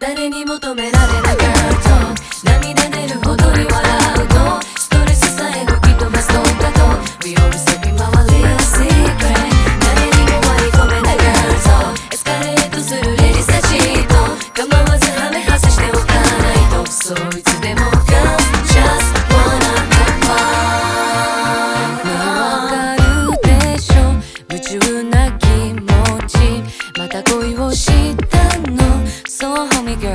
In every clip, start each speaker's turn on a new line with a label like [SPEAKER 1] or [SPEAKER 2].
[SPEAKER 1] 誰に求め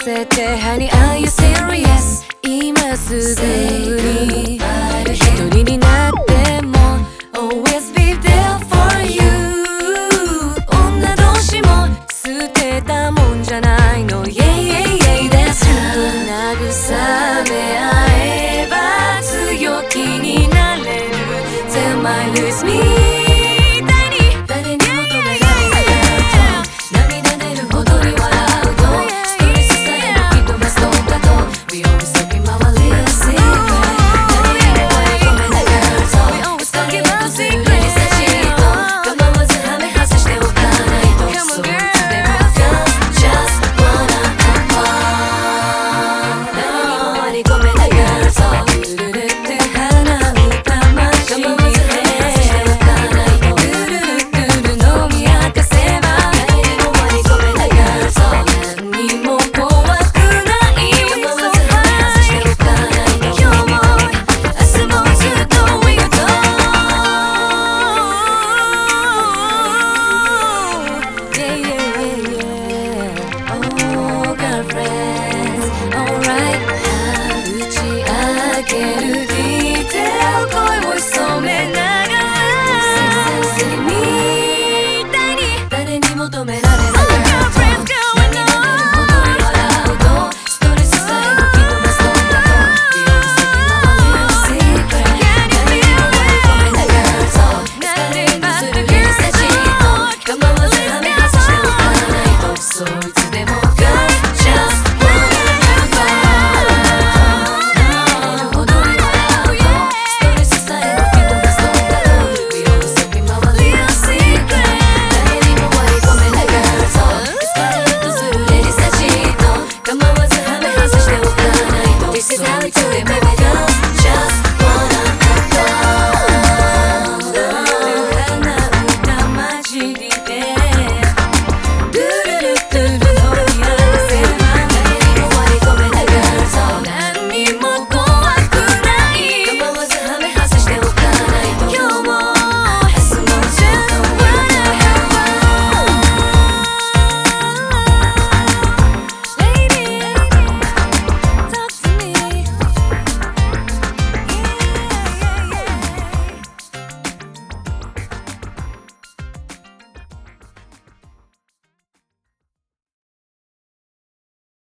[SPEAKER 1] せて Honey are you serious 今すぐに一人になっても Always be there for you 女同士も捨てたもんじゃないの Yeah yeah yeah that's true 慰め合えば強気になれる They my lose me